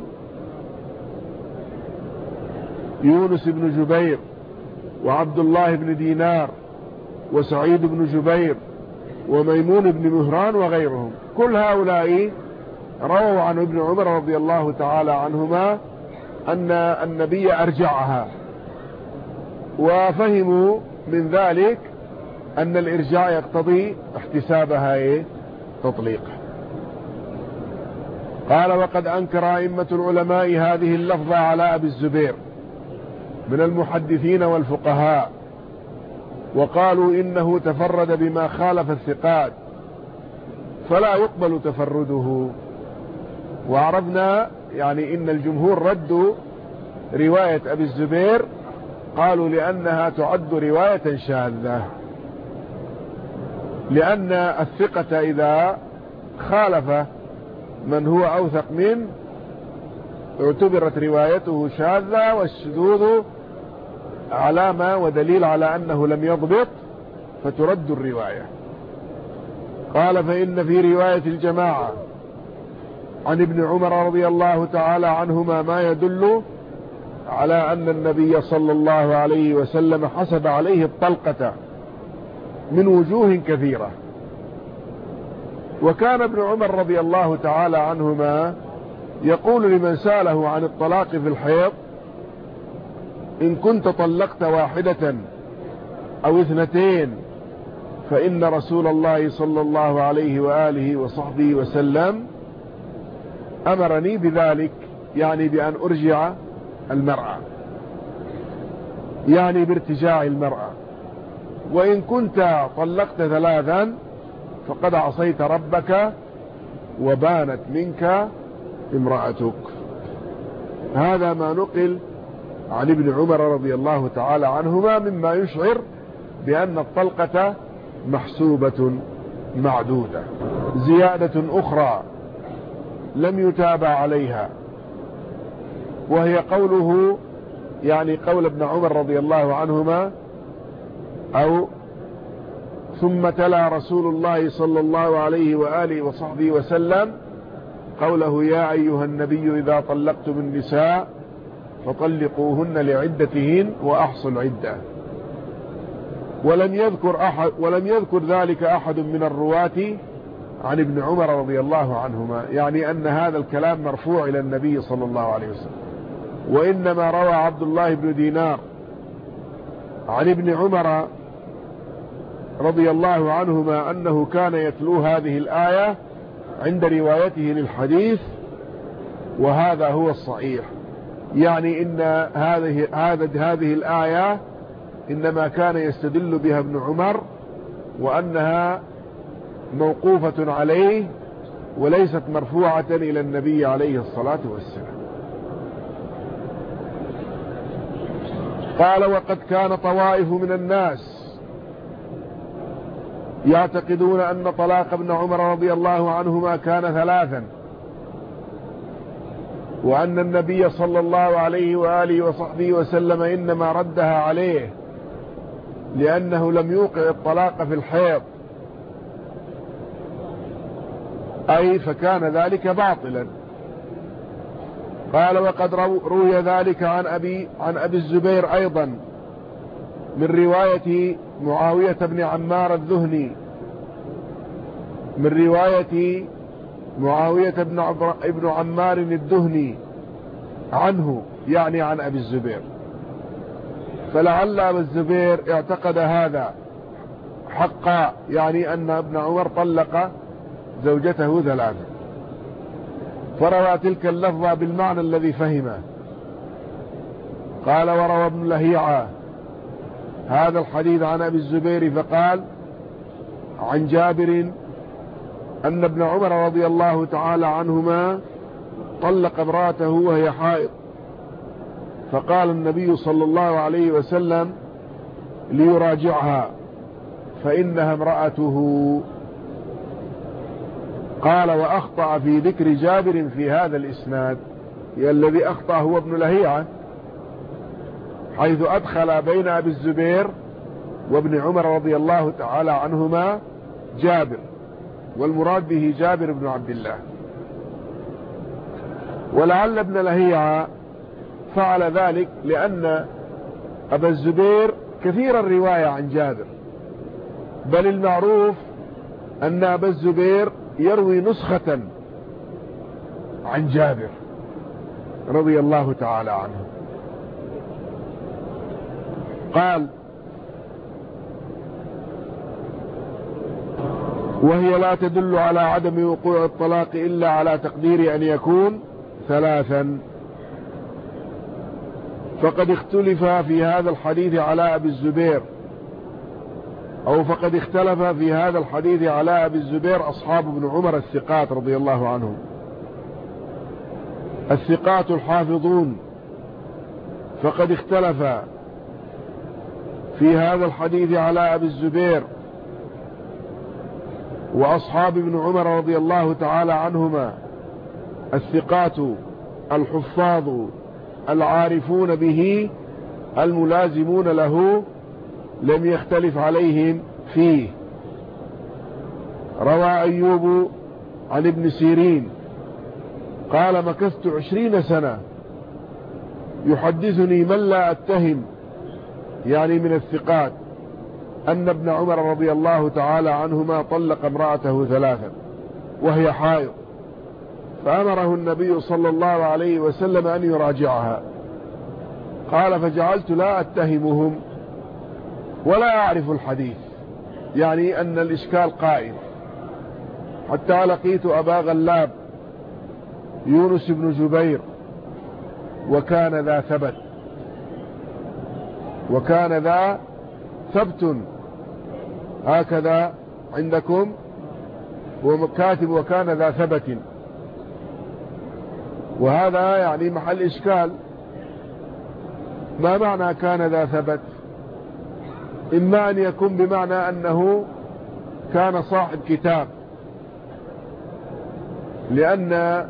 يونس بن جبير وعبد الله بن دينار وسعيد بن جبير وميمون بن مهران وغيرهم. كل هؤلاء رووا عن ابن عمر رضي الله تعالى عنهما أن النبي أرجعها وفهموا من ذلك أن الإرجاع يقتضي احتسابها إيه؟ تطليقه. قال وقد أنكر أئمة العلماء هذه اللفظة على أبي الزبير من المحدثين والفقهاء وقالوا إنه تفرد بما خالف الثقات فلا يقبل تفرده. وعرفنا يعني إن الجمهور ردوا رواية أبي الزبير قالوا لأنها تعد رواية شاذة. لأن الثقة إذا خالف من هو أوثق منه اعتبرت روايته شاذة والشذوذ علامة ودليل على أنه لم يضبط فترد الرواية. قال فإن في رواية الجماعة عن ابن عمر رضي الله تعالى عنهما ما يدل على أن النبي صلى الله عليه وسلم حسب عليه الطلقة من وجوه كثيرة. وكان ابن عمر رضي الله تعالى عنهما يقول لمن سأله عن الطلاق في الحيض إن كنت طلقت واحدة أو اثنتين فإن رسول الله صلى الله عليه وآله وصحبه وسلم أمرني بذلك يعني بأن أرجع المرأة يعني بارتجاع المرأة. وإن كنت طلقت ثلاثا فقد عصيت ربك وبانت منك امرأتك. هذا ما نقل عن ابن عمر رضي الله تعالى عنهما مما يشعر بأن الطلقة محسوبة معدودة. زيادة أخرى لم يتابع عليها. وهي قوله يعني قول ابن عمر رضي الله عنهما أو ثم تلا رسول الله صلى الله عليه وآله وصحبه وسلم قوله يا أيها النبي إذا طلقتم النساء فطلقوهن لعدتهن وأحصوا العدة. ولم يذكر أحد ولم يذكر ذلك أحد من الرواة عن ابن عمر رضي الله عنهما. يعني أن هذا الكلام مرفوع إلى النبي صلى الله عليه وسلم. وإنما روى عبد الله بن دينار عن ابن عمر رضي الله عنهما أنه كان يتلو هذه الآية عند روايته للحديث وهذا هو الصحيح. يعني إن هذه هذه هذه الآية إنما كان يستدل بها ابن عمر وأنها موقوفة عليه وليست مرفوعة إلى النبي عليه الصلاة والسلام. قال وقد كان طوائف من الناس يعتقدون أن طلاق ابن عمر رضي الله عنهما كان ثلاثا وأن النبي صلى الله عليه وآله وصحبه وسلم إنما ردها عليه لأنه لم يوقع الطلاق في الحيض. أي فكان ذلك باطلا. قال وقد روي ذلك عن أبي, عن أبي الزبير أيضا من رواية معاوية بن عمار الذهني. من رواية معاوية بن, ابن عمار الدهني عنه يعني عن أبي الزبير. فلعل أبا الزبير اعتقد هذا حقا يعني أن ابن عمر طلق زوجته ثلاثة. فروى تلك اللفظة بالمعنى الذي فهمه. قال وروى ابن لهيعة هذا الحديث عن أبي الزبير فقال عن جابر أن ابن عمر رضي الله تعالى عنهما طلق امرأته وهي حائض. فقال النبي صلى الله عليه وسلم ليراجعها فإنها امرأته. قال وأخطأ في ذكر جابر في هذا الإسناد الذي أخطأ هو ابن لهيعة. حيث أدخل بين أبي الزبير وابن عمر رضي الله تعالى عنهما جابر والمراد به جابر بن عبد الله. ولعل ابن لهيعة فعل ذلك لأن أبا الزبير كثير الرواية عن جابر. بل المعروف أن أبا الزبير يروي نسخة عن جابر رضي الله تعالى عنه. قال وهي لا تدل على عدم وقوع الطلاق إلا على تقدير أن يكون ثلاثا. فقد اختلف في هذا الحديث على أبي الزبير أو فقد اختلف في هذا الحديث على أبي الزبير أصحاب ابن عمر الثقات رضي الله عنهم. الثقات الحافظون فقد اختلف في هذا الحديث على أبي الزبير وأصحاب ابن عمر رضي الله تعالى عنهما الثقات الحفاظ العارفون به الملازمون له لم يختلف عليهم فيه. روى أيوب عن ابن سيرين قال مكثت عشرين سنة يحدثني من لا أتهم يعني من الثقات أن ابن عمر رضي الله تعالى عنهما طلق امرأته ثلاثا وهي حائض. فأمره النبي صلى الله عليه وسلم أن يراجعها. قال فجعلت لا أتهمهم ولا أعرف الحديث. يعني أن الإشكال قائم. حتى لقيت أبا غلاب يونس بن جبير وكان ذا ثبت. وكان ذا ثبت. هكذا عندكم وكاتب وكان ذا ثبت. وهذا يعني محل إشكال. ما معنى كان ذا ثبت؟ إما أن يكون بمعنى أنه كان صاحب كتاب. لأن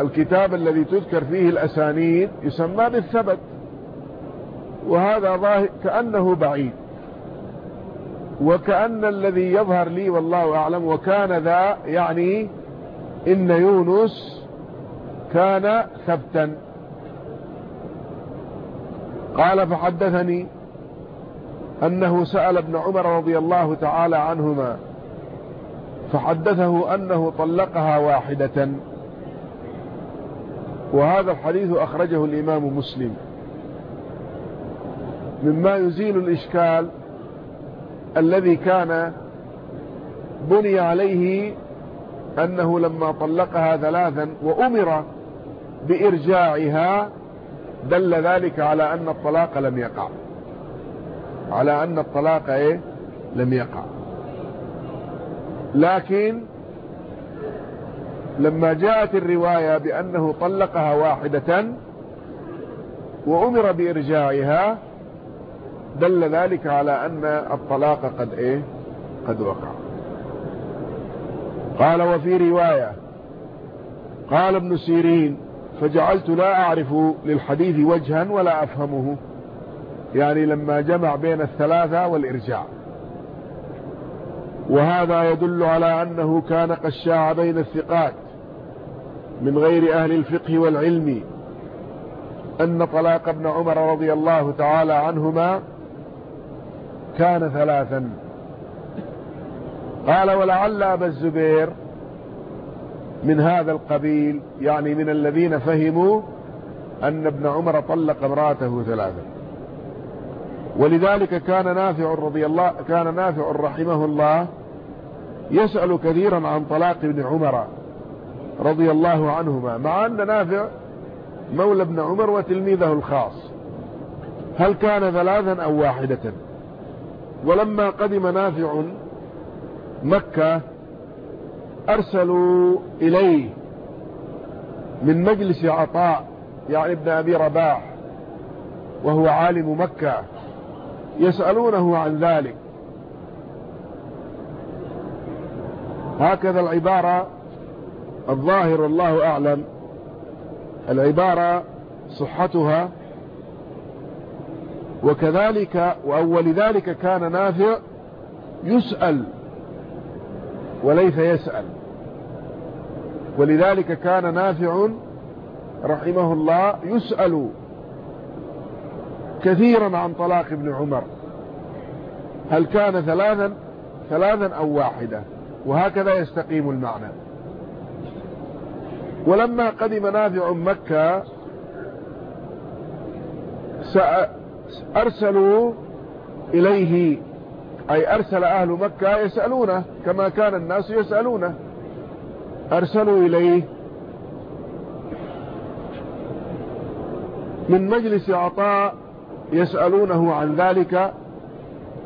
الكتاب الذي تذكر فيه الأسانيد يسمى بالثبت. وهذا ظاهر كأنه بعيد. وكأن الذي يظهر لي والله أعلم وكان ذا يعني إن يونس كان ثبتا. قال فحدثني أنه سأل ابن عمر رضي الله تعالى عنهما فحدثه أنه طلقها واحدة. وهذا الحديث أخرجه الإمام مسلم. مما يزيل الإشكال الذي كان بني عليه أنه لما طلقها ثلاثا وأمر بإرجاعها دل ذلك على أن الطلاق لم يقع. على أن الطلاق إيه؟ لم يقع. لكن لما جاءت الرواية بأنه طلقها واحدة وأمر بإرجاعها دل ذلك على أن الطلاق قد إيه؟ قد وقع. قال وفي رواية قال ابن سيرين فجعلت لا أعرف للحديث وجها ولا أفهمه. يعني لما جمع بين الثلاثة والإرجاع. وهذا يدل على أنه كان قشاع بين الثقات من غير أهل الفقه والعلم أن طلاق ابن عمر رضي الله تعالى عنهما كان ثلاثا. قال ولعل أبا الزبير من هذا القبيل يعني من الذين فهموا أن ابن عمر طلق امرأته ثلاثا. ولذلك كان نافع رضي الله كان نافع رحمه الله يسأل كثيرا عن طلاق ابن عمر رضي الله عنهما مع أن نافع مولى ابن عمر وتلميذه الخاص. هل كان ثلاثا أو واحدة؟ ولما قدم نافع مكة أرسلوا إليه من مجلس عطاء يعني ابن أبي رباح وهو عالم مكة يسألونه عن ذلك. هكذا العبارة الظاهر الله أعلم العبارة صحتها وكذلك وأول ذلك كان نافع يسأل وليس يسأل. ولذلك كان نافع رحمه الله يسأل كثيرا عن طلاق ابن عمر. هل كان ثلاثا؟ ثلاثا أو واحدة. وهكذا يستقيم المعنى. ولما قدم نافع مكة أرسلوا إليه أي أرسل أهل مكة يسألونه كما كان الناس يسألونه. أرسلوا إليه. من مجلس عطاء يسألونه عن ذلك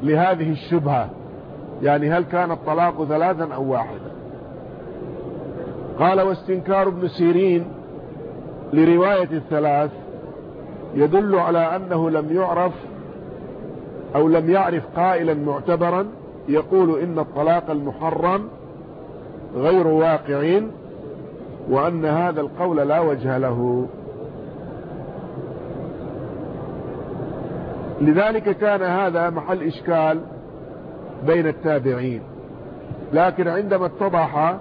لهذه الشبهة. يعني هل كان الطلاق ثلاثا أو واحدا؟ قال واستنكار ابن سيرين لرواية الثلاث يدل على أنه لم يعرف أو لم يعرف قائلا معتبرا يقول إن الطلاق المحرم غير واقع وأن هذا القول لا وجه له. لذلك كان هذا محل إشكال بين التابعين. لكن عندما اتضح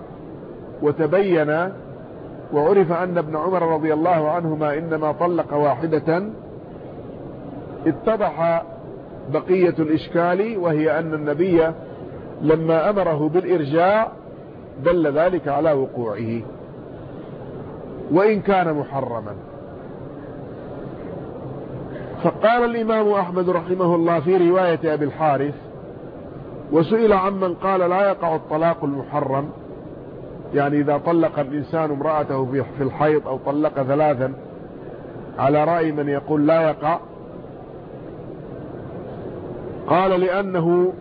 وتبين وعرف أن ابن عمر رضي الله عنهما إنما طلق واحدة اتضح بقية الإشكال وهي أن النبي لما أمره بالإرجاع دل ذلك على وقوعه وإن كان محرما. فقال الإمام أحمد رحمه الله في رواية أبي الحارث وسئل عمن قال لا يقع الطلاق المحرم. يعني إذا طلق الإنسان امرأته في الحيض أو طلق ثلاثا على رأي من يقول لا يقع؟ قال لأنه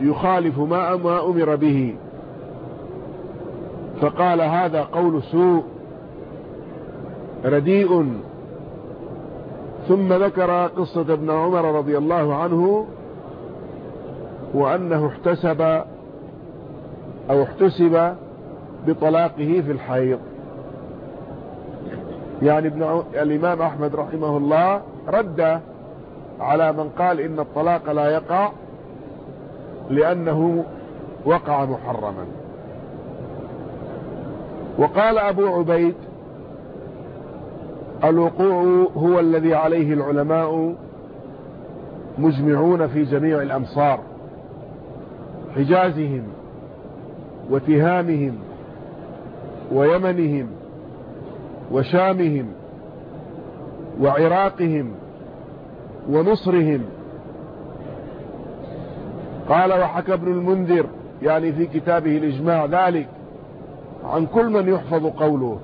يخالف ما ما أمر به. فقال هذا قول سوء رديء. ثم ذكر قصة ابن عمر رضي الله عنه وأنه احتسب أو احتسب بطلاقه في الحيض. يعني ابن الإمام أحمد رحمه الله رد على من قال إن الطلاق لا يقع لأنه وقع محرما. وقال أبو عبيد الوقوع هو الذي عليه العلماء مجمعون في جميع الأمصار حجازهم وتهامهم ويمنهم وشامهم وعراقهم ونصرهم. قال وحكى ابن المنذر يعني في كتابه الإجماع ذلك عن كل من يحفظ قوله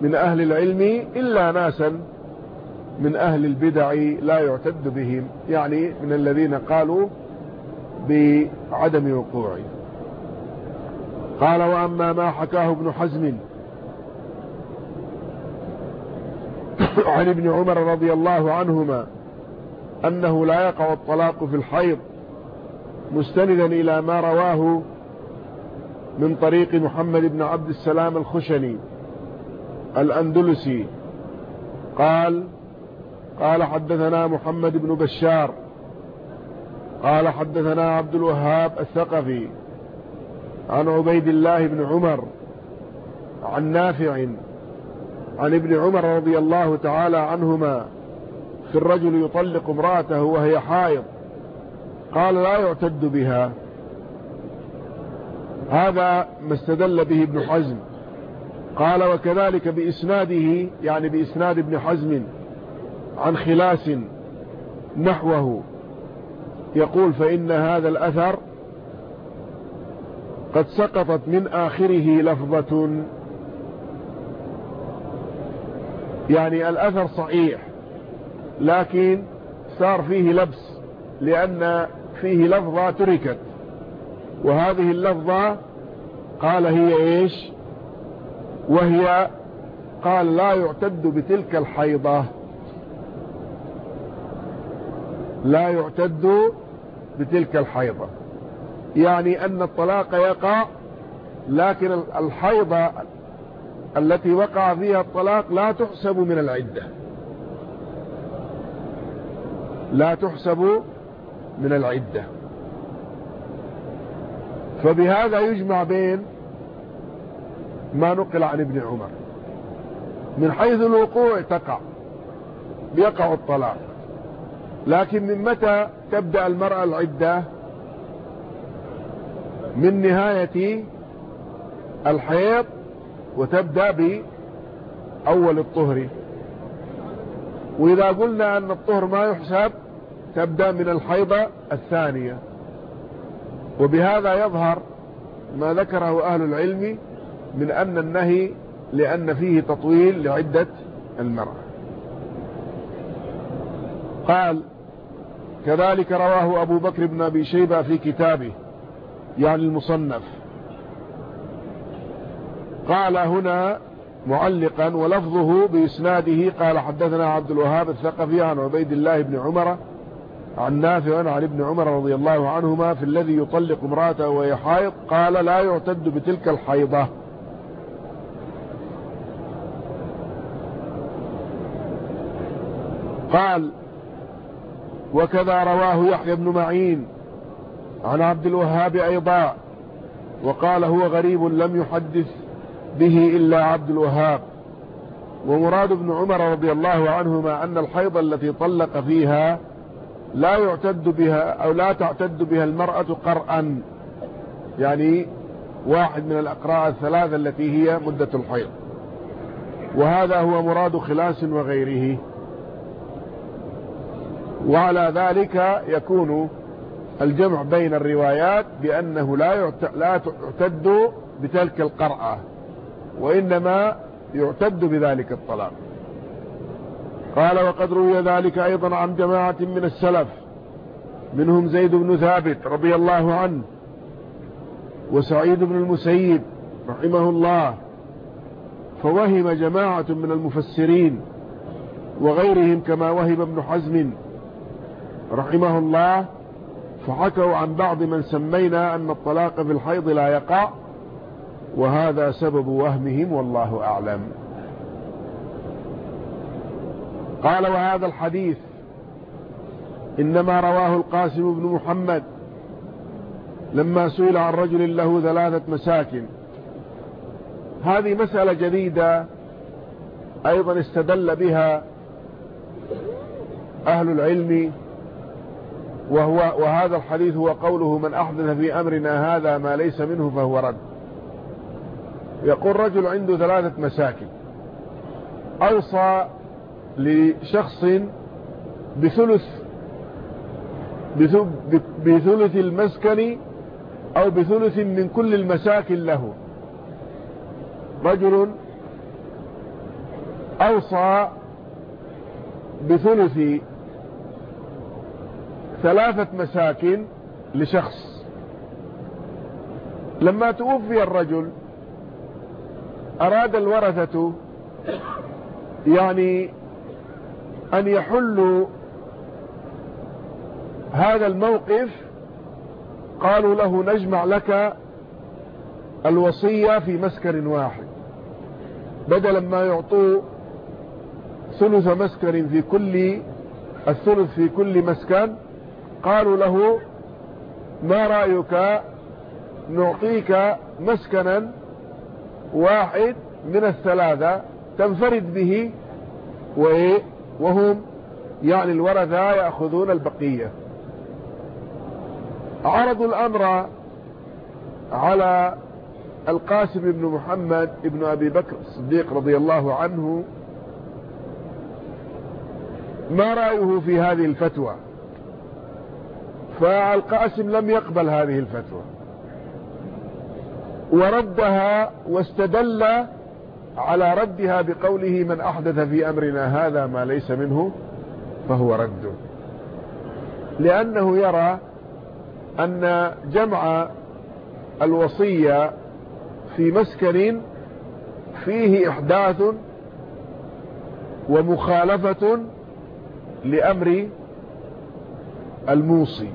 من أهل العلم إلا ناسا من أهل البدع لا يعتد بهم يعني من الذين قالوا بعدم وقوعه. قال وأما ما حكاه ابن حزم عن ابن عمر رضي الله عنهما أنه لا يقع الطلاق في الحيض مستندا إلى ما رواه من طريق محمد بن عبد السلام الخشني الأندلسي. قال قال حدثنا محمد بن بشار قال حدثنا عبد الوهاب الثقفي عن عبيد الله بن عمر عن نافع عن ابن عمر رضي الله تعالى عنهما في الرجل يطلق امرأته وهي حائض قال لا يعتد بها. هذا ما استدل به ابن حزم. قال وكذلك بإسناده يعني بإسناد ابن حزم عن خلاس نحوه يقول فإن هذا الأثر قد سقطت من آخره لفظة. يعني الأثر صحيح لكن صار فيه لبس لأن فيه لفظة تركت. وهذه اللفظة قال هي إيش؟ وهي قال لا يعتد بتلك الحيضة. لا يعتد بتلك الحيضة. يعني أن الطلاق يقع لكن الحيضة التي وقع فيها الطلاق لا تحسب من العدة. لا تحسب من العدة. فبهذا يجمع بين ما نقل عن ابن عمر. من حيث الوقوع تقع يقع الطلاق. لكن من متى تبدأ المرأة العدة؟ من نهاية الحيض وتبدأ بأول الطهر. وإذا قلنا أن الطهر ما يحسب تبدأ من الحيضة الثانية. وبهذا يظهر ما ذكره أهل العلم من أن النهي لأن فيه تطويل لعدة المرأة. قال كذلك رواه أبو بكر بن أبي شيبة في كتابه يعني المصنف. قال هنا معلقا ولفظه بإسناده قال حدثنا عبد الوهاب الثقفي عن عبيد الله بن عمر عن نافع عن ابن عمر رضي الله عنهما في الذي يطلق امرأته وهي حائض قال لا يعتد بتلك الحيضة قال وكذا رواه يحيى بن معين عن عبد الوهاب أيضا وقال هو غريب لم يحدث به إلا عبد الوهاب. ومراد ابن عمر رضي الله عنهما أن الحيض التي طلق فيها لا يعتد بها أو لا تعتد بها المرأة قرأا يعني واحد من الأقراء الثلاثة التي هي مدة الحيض. وهذا هو مراد خلاس وغيره. وعلى ذلك يكون الجمع بين الروايات بأنه لا لا تعتد بتلك القرأة وإنما يعتد بذلك الطلاق. قال وقد روي ذلك أيضا عن جماعة من السلف منهم زيد بن ثابت رضي الله عنه وسعيد بن المسيب رحمه الله فوهم جماعة من المفسرين وغيرهم كما وهم ابن حزم رحمه الله فحكوا عن بعض من سمينا أن الطلاق في الحيض لا يقع وهذا سبب وهمهم والله أعلم. قال وهذا الحديث إنما رواه القاسم بن محمد لما سئل عن رجل له ثلاثة مساكن. هذه مسألة جديدة أيضا استدل بها أهل العلم وهو وهذا الحديث هو قوله من أحدث في أمرنا هذا ما ليس منه فهو رد. يقول رجل عنده ثلاثة مساكن. أوصى لشخص بثلث بثلث المسكن أو بثلث من كل المساكن له. رجل أوصى بثلث ثلاثة مساكن لشخص. لما توفي الرجل أراد الورثة يعني أن يحلوا هذا الموقف قالوا له نجمع لك الوصية في مسكر واحد. بدلا ما يعطوه ثلث مسكر في كل الثلث في كل مسكن قالوا له ما رأيك نعطيك مسكنا واحد من الثلاثة تنفرد به؟ وهم يعني الورثة يأخذون البقية. عرضوا الأمر على القاسم بن محمد بن أبي بكر الصديق رضي الله عنه. ما رأيه في هذه الفتوى؟ فالقاسم لم يقبل هذه الفتوى. وردها واستدل على ردها بقوله من أحدث في أمرنا هذا ما ليس منه فهو رد. لأنه يرى أن جمع الوصية في مسكن فيه إحداث ومخالفة لأمر الموصي.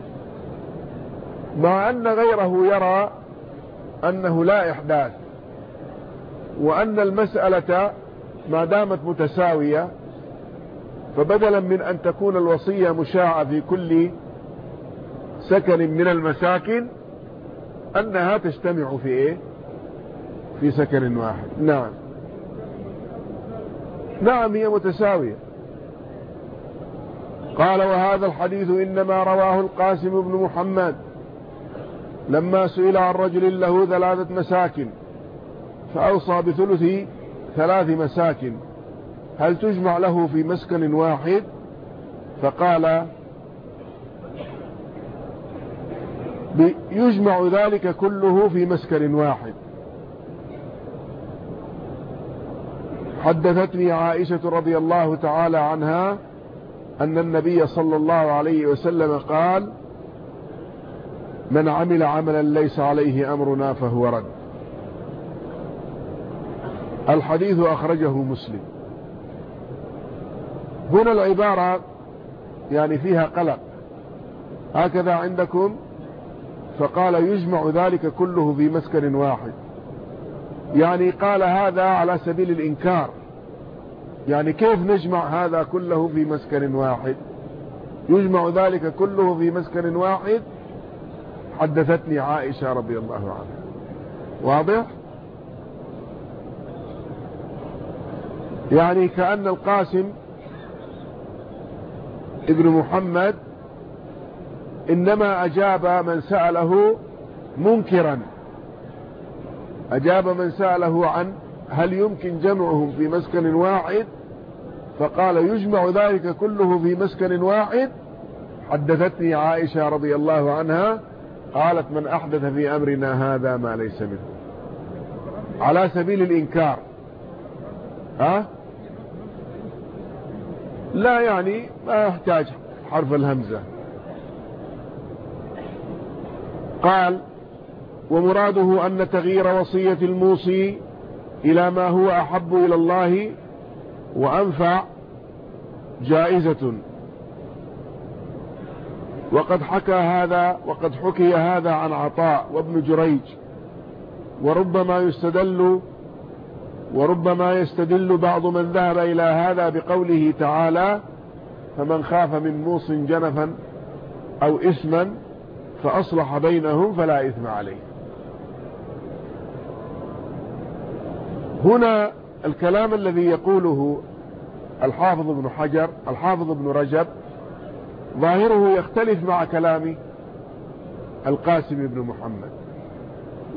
مع أن غيره يرى أنه لا إحداث وأن المسألة ما دامت متساوية فبدلا من أن تكون الوصية مشاعة في كل سكن من المساكن أنها تجتمع في إيه؟ في سكن واحد. نعم. نعم هي متساوية. قال وهذا الحديث إنما رواه القاسم بن محمد. لما سئل عن رجل له ثلاثة مساكن فأوصى بثلث ثلاث مساكن. هل تجمع له في مسكن واحد؟ فقال يجمع ذلك كله في مسكن واحد. حدثتني عائشة رضي الله تعالى عنها أن النبي صلى الله عليه وسلم قال من عمل عملا ليس عليه أمرنا فهو رد. الحديث أخرجه مسلم. هنا العبارة يعني فيها قلق. هكذا عندكم؟ فقال يجمع ذلك كله في مسكن واحد. يعني قال هذا على سبيل الإنكار. يعني كيف نجمع هذا كله في مسكن واحد؟ يجمع ذلك كله في مسكن واحد حدثتني عائشة رضي الله عنها. واضح؟ يعني كأن القاسم ابن محمد إنما أجاب من سأله منكرا. أجاب من سأله عن هل يمكن جمعهم في مسكن واحد؟ فقال يجمع ذلك كله في مسكن واحد؟ حدثتني عائشة رضي الله عنها قالت من أحدث في أمرنا هذا ما ليس منه. على سبيل الإنكار. ها؟ لا يعني ما يحتاج حرف الهمزة. قال ومراده أن تغيير وصية الموصي إلى ما هو أحب إلى الله وأنفع جائزة. وقد حكى هذا وقد حكي هذا عن عطاء وابن جريج. وربما يستدل وربما يستدل بعض من ذهب إلى هذا بقوله تعالى فمن خاف من موص جنفا أو اسما فأصلح بينهم فلا إثم عليه. هنا الكلام الذي يقوله الحافظ ابن حجر الحافظ ابن رجب ظاهره يختلف مع كلام القاسم بن محمد.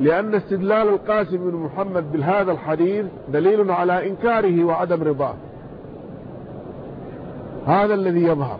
لأن استدلال القاسم بن محمد بهذا الحديث دليل على إنكاره وعدم رضاه. هذا الذي يظهر.